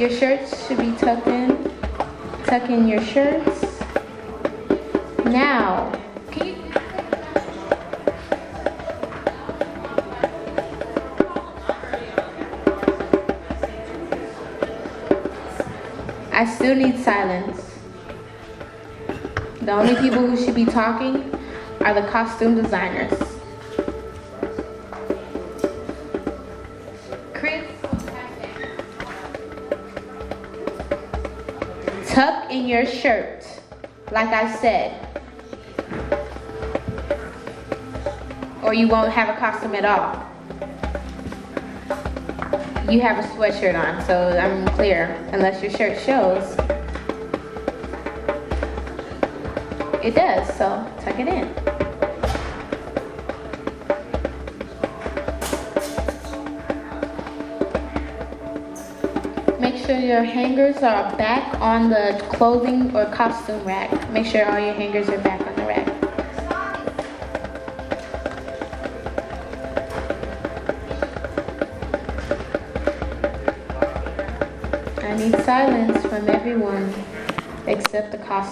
Your shirts should be tucked in. Tuck in your shirts. Now? I still need silence. The only people who should be talking are the costume designers. Tuck in your shirt, like I said. Or you won't have a costume at all. You have a sweatshirt on, so I'm clear, unless your shirt shows. It does, so tuck it in. Sure your hangers are back on the clothing or costume rack. Make sure all your hangers are back on the rack. I need silence from everyone except the costume.